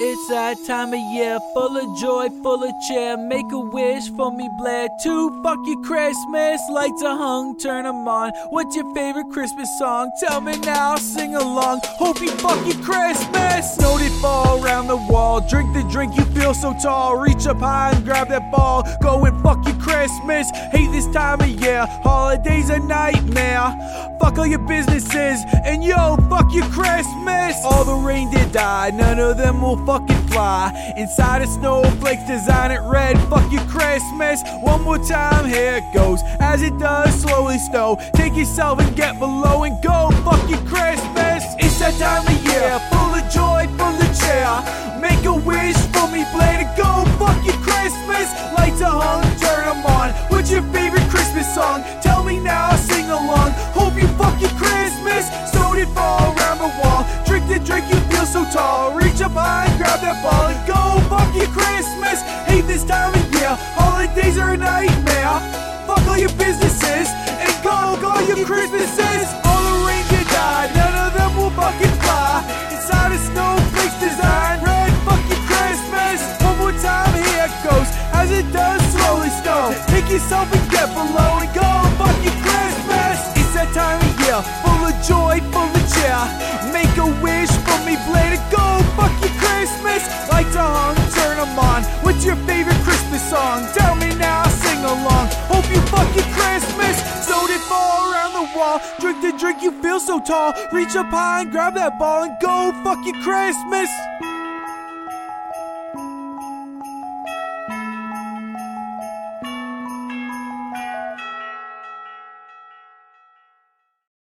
It's that time of year, full of joy, full of cheer. Make a wish for me, Blair. To fuck your Christmas, lights are hung, turn 'em on. What's your favorite Christmas song? Tell me now, sing along. Hope you fuck your Christmas. Snow did fall around the wall. Drink the drink, you feel so tall. Reach up high and grab that ball. Go and fuck your Christmas. Hate this time of year. Holidays a nightmare. Fuck all your businesses. And yo, fuck your Christmas. All the died. None of them will fucking fly. Inside of snowflakes, design it red. Fuck your Christmas. One more time, here it goes. As it does slowly snow. Take yourself and get below and go. Fuck your Christmas. It's that time of year. Full of joy, full of cheer. Make a wish for me, play to go. Fuck your Christmas. Lights are hung, turn 'em on. What's your favorite Christmas song? Tell me now, tall. Reach up high grab that ball and go. Fuck your Christmas. Hate this time of year. Holidays are a nightmare. Fuck all your businesses and go, go your Christmases. All the reindeer died, none of them will fucking fly. Inside a snowflakes design red. Fuck your Christmas. One more time, here it goes. As it does slowly snow. Pick yourself and get below and go. Fuck your Christmas. It's that time of year, full of joy, full of cheer. Christmas song? Tell me now, sing along. Hope you fuck your Christmas. So did fall around the wall. Drink the drink, you feel so tall. Reach up high and grab that ball and go. Fuck your Christmas.